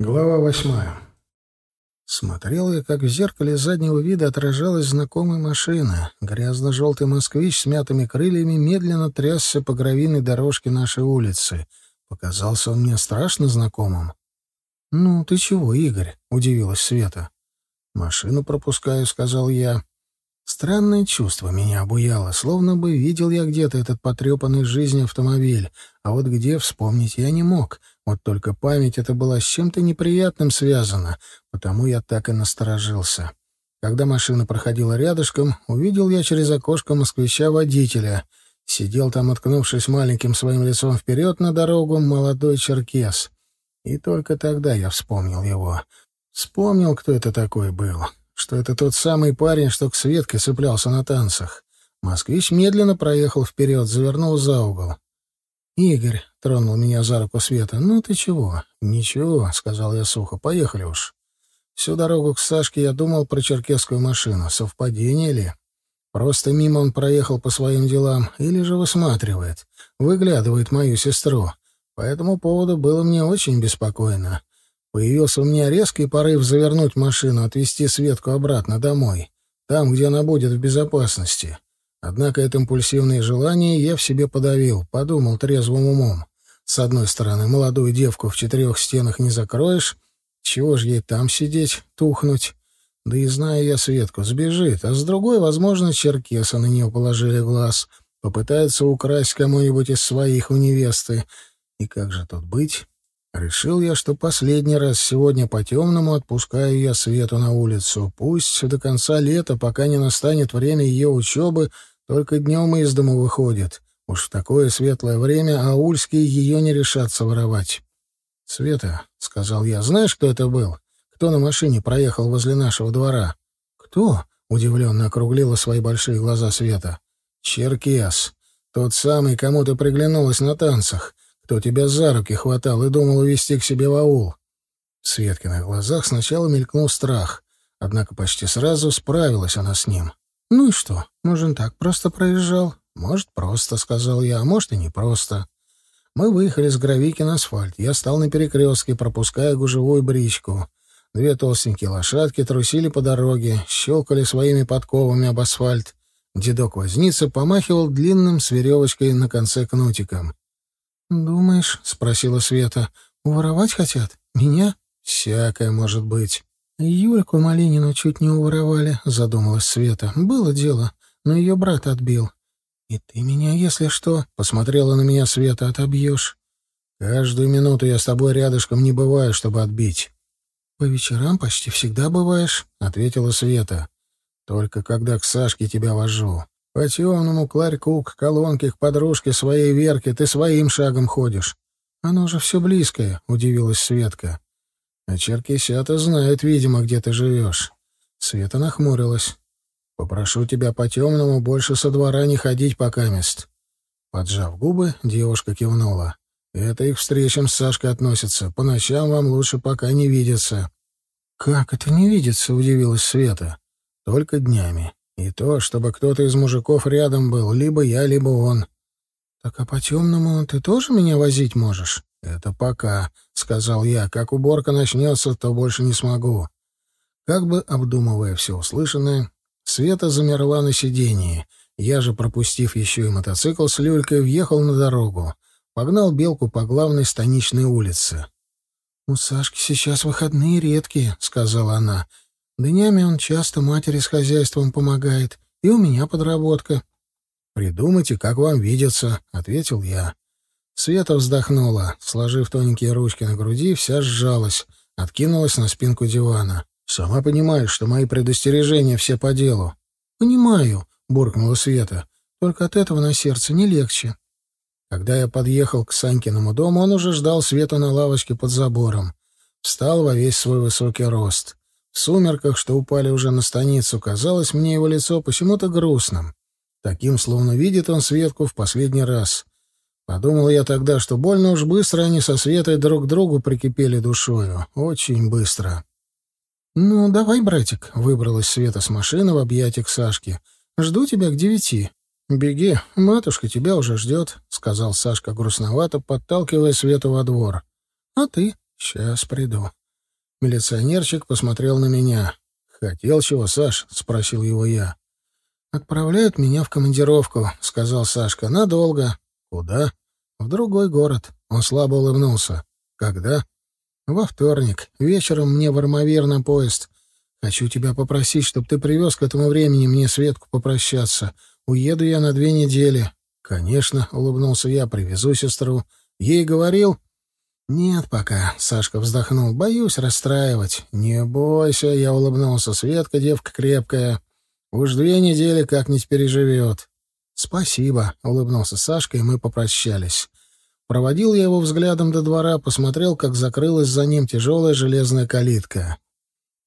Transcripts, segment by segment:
Глава восьмая. Смотрел я, как в зеркале заднего вида отражалась знакомая машина. Грязно-желтый москвич с мятыми крыльями медленно трясся по гравийной дорожке нашей улицы. Показался он мне страшно знакомым. «Ну, ты чего, Игорь?» — удивилась Света. «Машину пропускаю», — сказал я. Странное чувство меня обуяло, словно бы видел я где-то этот потрепанный жизнью автомобиль, а вот где вспомнить я не мог. Вот только память эта была с чем-то неприятным связана, потому я так и насторожился. Когда машина проходила рядышком, увидел я через окошко москвича-водителя. Сидел там, откнувшись маленьким своим лицом вперед на дорогу, молодой черкес. И только тогда я вспомнил его. Вспомнил, кто это такой был что это тот самый парень, что к Светке цеплялся на танцах. Москвич медленно проехал вперед, завернул за угол. «Игорь», — тронул меня за руку Света, — «ну ты чего?» «Ничего», — сказал я сухо, — «поехали уж». Всю дорогу к Сашке я думал про черкесскую машину. Совпадение ли? Просто мимо он проехал по своим делам, или же высматривает, выглядывает мою сестру. По этому поводу было мне очень беспокойно. Появился у меня резкий порыв завернуть машину, отвезти Светку обратно домой, там, где она будет в безопасности. Однако это импульсивное желание я в себе подавил, подумал трезвым умом. С одной стороны, молодую девку в четырех стенах не закроешь, чего ж ей там сидеть, тухнуть? Да и знаю я Светку, сбежит, а с другой, возможно, черкеса на нее положили глаз, попытается украсть кому-нибудь из своих у невесты. И как же тут быть? Решил я, что последний раз сегодня по-темному отпускаю я Свету на улицу. Пусть до конца лета, пока не настанет время ее учебы, только днем из дома выходит. Уж в такое светлое время аульские ее не решатся воровать. — Света, — сказал я, — знаешь, кто это был? Кто на машине проехал возле нашего двора? — Кто? — удивленно округлила свои большие глаза Света. — Черкес. Тот самый, кому ты приглянулась на танцах кто тебя за руки хватал и думал увести к себе в аул. В Светкиных глазах сначала мелькнул страх, однако почти сразу справилась она с ним. «Ну и что? Может, так просто проезжал?» «Может, просто», — сказал я, — «а может, и не просто». Мы выехали с Гравики на асфальт. Я стал на перекрестке, пропуская гужевую бричку. Две толстенькие лошадки трусили по дороге, щелкали своими подковами об асфальт. Дедок-возница помахивал длинным с веревочкой на конце кнутиком. «Думаешь?» — спросила Света. «Уворовать хотят? Меня?» «Всякое может быть». «Юльку Малинину чуть не уворовали», — задумалась Света. «Было дело, но ее брат отбил». «И ты меня, если что...» — посмотрела на меня Света. «Отобьешь». «Каждую минуту я с тобой рядышком не бываю, чтобы отбить». «По вечерам почти всегда бываешь», — ответила Света. «Только когда к Сашке тебя вожу. По темному кларьку, к колонке, к подружке своей Верке ты своим шагом ходишь. Оно же все близкое, — удивилась Светка. А черкесята знают, видимо, где ты живешь. Света нахмурилась. Попрошу тебя по темному больше со двора не ходить пока мест. Поджав губы, девушка кивнула. Это их встречам с Сашкой относится. По ночам вам лучше пока не видеться. Как это не видеться? удивилась Света. Только днями. И то, чтобы кто-то из мужиков рядом был, либо я, либо он. — Так а по-темному ты тоже меня возить можешь? — Это пока, — сказал я. Как уборка начнется, то больше не смогу. Как бы обдумывая все услышанное, Света замерла на сидении. Я же, пропустив еще и мотоцикл с люлькой, въехал на дорогу. Погнал белку по главной станичной улице. — У Сашки сейчас выходные редкие, — сказала она. Днями он часто матери с хозяйством помогает, и у меня подработка. «Придумайте, как вам видится», — ответил я. Света вздохнула, сложив тоненькие ручки на груди, вся сжалась, откинулась на спинку дивана. «Сама понимаешь, что мои предостережения все по делу». «Понимаю», — буркнула Света. «Только от этого на сердце не легче». Когда я подъехал к Санькиному дому, он уже ждал Свету на лавочке под забором. Встал во весь свой высокий рост. В сумерках, что упали уже на станицу, казалось мне его лицо почему-то грустным. Таким, словно видит он Светку в последний раз. Подумал я тогда, что больно уж быстро они со Светой друг к другу прикипели душою. Очень быстро. «Ну, давай, братик», — выбралась Света с машины в объятиях Сашки. «Жду тебя к девяти». «Беги, матушка тебя уже ждет», — сказал Сашка грустновато, подталкивая Свету во двор. «А ты?» «Сейчас приду». Милиционерчик посмотрел на меня. «Хотел чего, Саш?» — спросил его я. «Отправляют меня в командировку», — сказал Сашка. «Надолго». «Куда?» «В другой город». Он слабо улыбнулся. «Когда?» «Во вторник. Вечером мне в Армавир на поезд. Хочу тебя попросить, чтобы ты привез к этому времени мне Светку попрощаться. Уеду я на две недели». «Конечно», — улыбнулся я, — «привезу сестру». «Ей говорил?» «Нет пока», — Сашка вздохнул. «Боюсь расстраивать». «Не бойся», — я улыбнулся. «Светка девка крепкая. Уж две недели как-нибудь переживет». «Спасибо», — улыбнулся Сашка, и мы попрощались. Проводил я его взглядом до двора, посмотрел, как закрылась за ним тяжелая железная калитка.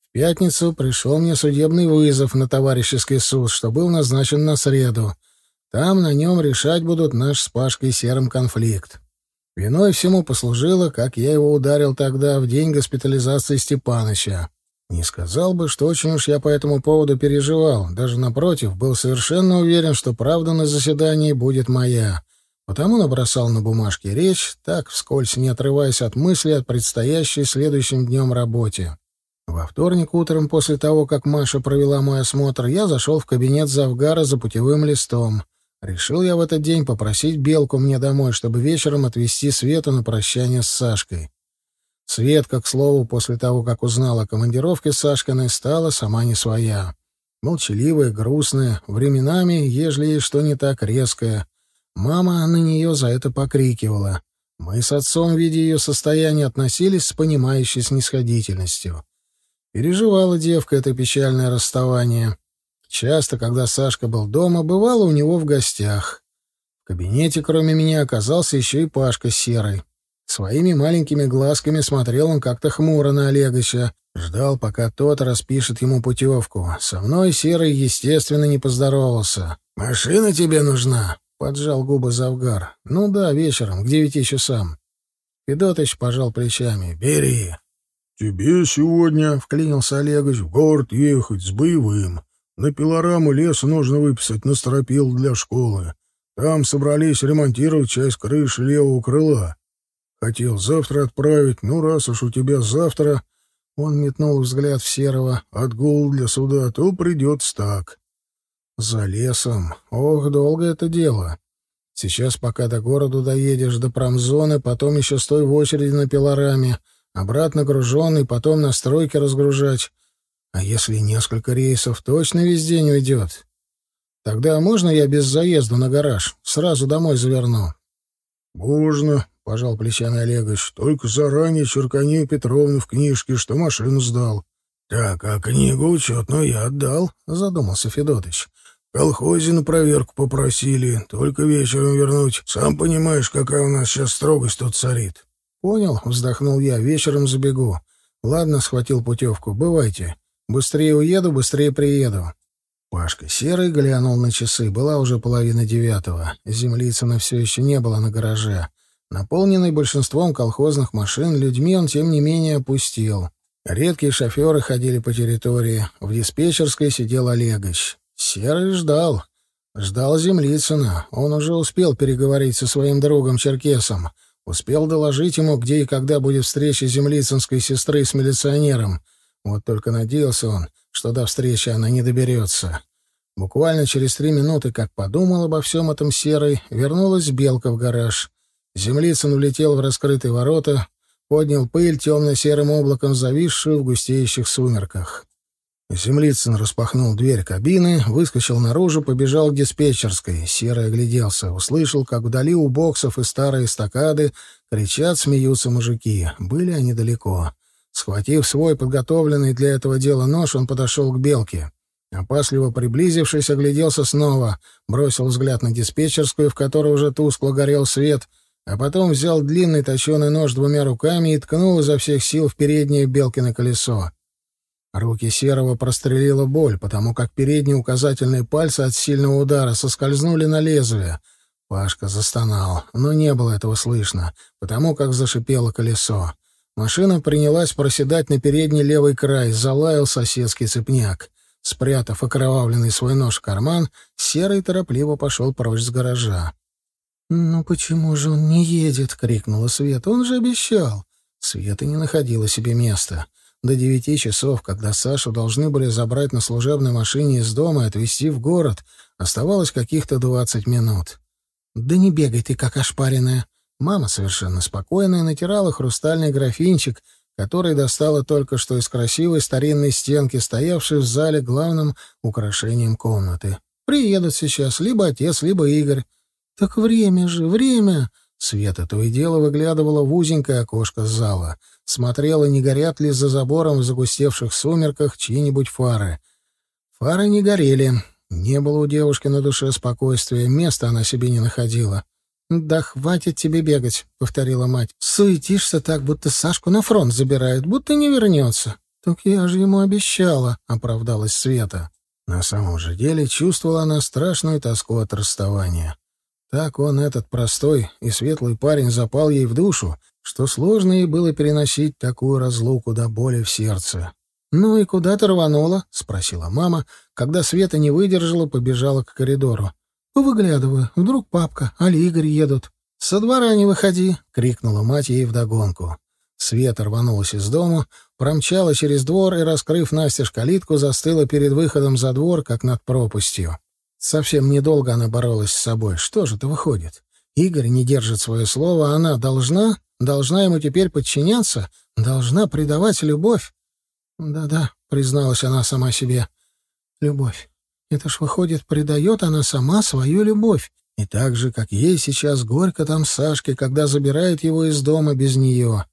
В пятницу пришел мне судебный вызов на товарищеский суд, что был назначен на среду. Там на нем решать будут наш с Пашкой серым конфликт. Виной всему послужило, как я его ударил тогда, в день госпитализации Степаныча. Не сказал бы, что очень уж я по этому поводу переживал. Даже напротив, был совершенно уверен, что правда на заседании будет моя. Потому набросал на бумажке речь, так вскользь не отрываясь от мысли о предстоящей следующим днем работе. Во вторник утром, после того, как Маша провела мой осмотр, я зашел в кабинет Завгара за путевым листом. Решил я в этот день попросить Белку мне домой, чтобы вечером отвезти Свету на прощание с Сашкой. Светка, к слову, после того, как узнала о командировке Сашкиной, стала сама не своя. Молчаливая, грустная, временами, ежели ей что не так, резкая. Мама на нее за это покрикивала. Мы с отцом, видя ее состояние, относились с понимающей снисходительностью. Переживала девка это печальное расставание. Часто, когда Сашка был дома, бывала у него в гостях. В кабинете, кроме меня, оказался еще и Пашка Серый. Своими маленькими глазками смотрел он как-то хмуро на Олегыча, ждал, пока тот распишет ему путевку. Со мной Серый, естественно, не поздоровался. «Машина тебе нужна?» Поджал губы Завгар. «Ну да, вечером, к девяти часам». Федотыч пожал плечами. «Бери». «Тебе сегодня, — вклинился Олегович, — в город ехать с боевым. На пилораму лес нужно выписать на стропил для школы. Там собрались ремонтировать часть крыши левого крыла. Хотел завтра отправить, ну, раз уж у тебя завтра...» Он метнул взгляд в серого. «Отгул для суда, то придется так». За лесом. Ох, долго это дело. Сейчас, пока до города доедешь, до промзоны, потом еще стой в очереди на пилораме, обратно груженный, потом на стройке разгружать. А если несколько рейсов, точно весь день уйдет. Тогда можно я без заезда на гараж? Сразу домой заверну. — Можно, — пожал плечами Олегович. — Только заранее черкани Петровну в книжке, что машину сдал. — Так, а книгу учетную я отдал, — задумался Федотыч колхозе на проверку попросили, только вечером вернуть. Сам понимаешь, какая у нас сейчас строгость тут царит. — Понял, — вздохнул я, — вечером забегу. Ладно, схватил путевку, бывайте. Быстрее уеду, быстрее приеду. Пашка Серый глянул на часы. Была уже половина девятого. Землицына все еще не было на гараже. Наполненный большинством колхозных машин, людьми он, тем не менее, опустил. Редкие шоферы ходили по территории. В диспетчерской сидел Олегович. Серый ждал. Ждал Землицына. Он уже успел переговорить со своим другом Черкесом. Успел доложить ему, где и когда будет встреча землицинской сестры с милиционером. Вот только надеялся он, что до встречи она не доберется. Буквально через три минуты, как подумал обо всем этом Серый, вернулась Белка в гараж. Землицын влетел в раскрытые ворота, поднял пыль темно-серым облаком, зависшую в густеющих сумерках. Землицын распахнул дверь кабины, выскочил наружу, побежал к диспетчерской. Серый огляделся, услышал, как вдали у боксов и старые эстакады кричат, смеются мужики. Были они далеко. Схватив свой подготовленный для этого дела нож, он подошел к белке. Опасливо приблизившись, огляделся снова, бросил взгляд на диспетчерскую, в которой уже тускло горел свет, а потом взял длинный точеный нож двумя руками и ткнул изо всех сил в переднее белкино колесо. Руки Серого прострелила боль, потому как передние указательные пальцы от сильного удара соскользнули на лезвие. Пашка застонал, но не было этого слышно, потому как зашипело колесо. Машина принялась проседать на передний левый край, залаял соседский цепняк. Спрятав окровавленный свой нож в карман, Серый торопливо пошел прочь с гаража. «Ну почему же он не едет?» — крикнула Света. «Он же обещал!» Света не находила себе места. До девяти часов, когда Сашу должны были забрать на служебной машине из дома и отвезти в город, оставалось каких-то двадцать минут. «Да не бегай ты, как ошпаренная!» Мама, совершенно спокойная, натирала хрустальный графинчик, который достала только что из красивой старинной стенки, стоявшей в зале главным украшением комнаты. «Приедут сейчас либо отец, либо Игорь». «Так время же, время!» Света то и дело выглядывала в узенькое окошко зала — смотрела, не горят ли за забором в загустевших сумерках чьи-нибудь фары. Фары не горели. Не было у девушки на душе спокойствия, места она себе не находила. «Да хватит тебе бегать», — повторила мать. «Суетишься так, будто Сашку на фронт забирают, будто не вернется». «Так я же ему обещала», — оправдалась Света. На самом же деле чувствовала она страшную тоску от расставания. Так он, этот простой и светлый парень, запал ей в душу, что сложно ей было переносить такую разлуку до боли в сердце. «Ну и куда ты рванула?» — спросила мама, когда Света не выдержала, побежала к коридору. «Выглядываю. Вдруг папка, Али Игорь едут». «Со двора не выходи!» — крикнула мать ей вдогонку. Света рванулась из дома, промчала через двор и, раскрыв настежь калитку, застыла перед выходом за двор, как над пропастью. Совсем недолго она боролась с собой. Что же это выходит? Игорь не держит свое слово, она должна? Должна ему теперь подчиняться? Должна предавать любовь? Да-да, призналась она сама себе. Любовь. Это ж, выходит, предает она сама свою любовь. И так же, как ей сейчас горько там Сашке, когда забирает его из дома без нее.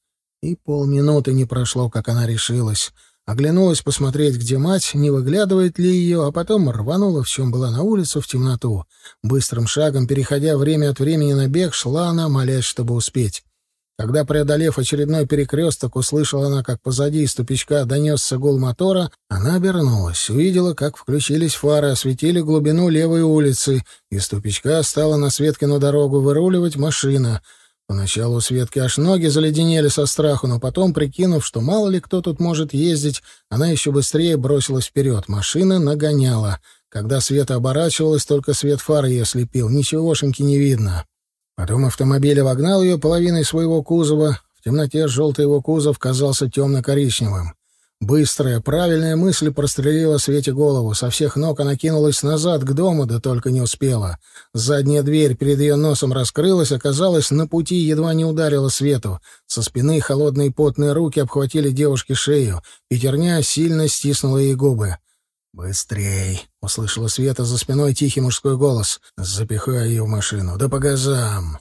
И полминуты не прошло, как она решилась. Оглянулась посмотреть, где мать, не выглядывает ли ее, а потом рванула, в чем была на улицу, в темноту. Быстрым шагом, переходя время от времени на бег, шла она, молясь, чтобы успеть. Когда, преодолев очередной перекресток, услышала она, как позади из тупичка донесся гул мотора, она обернулась, увидела, как включились фары, осветили глубину левой улицы. Из тупичка стала на Светкину дорогу выруливать машина. Поначалу у Светки аж ноги заледенели со страху, но потом, прикинув, что мало ли кто тут может ездить, она еще быстрее бросилась вперед. Машина нагоняла. Когда Света оборачивалась, только свет фар ее слепил. Ничегошеньки не видно. Потом автомобиль вогнал ее половиной своего кузова. В темноте желтый его кузов казался темно-коричневым. Быстрая, правильная мысль прострелила Свете голову. Со всех ног она кинулась назад, к дому, да только не успела. Задняя дверь перед ее носом раскрылась, оказалась на пути, едва не ударила Свету. Со спины холодные потные руки обхватили девушке шею. Пятерня сильно стиснула ей губы. «Быстрей!» — услышала Света за спиной тихий мужской голос. «Запихай ее в машину. Да по газам!»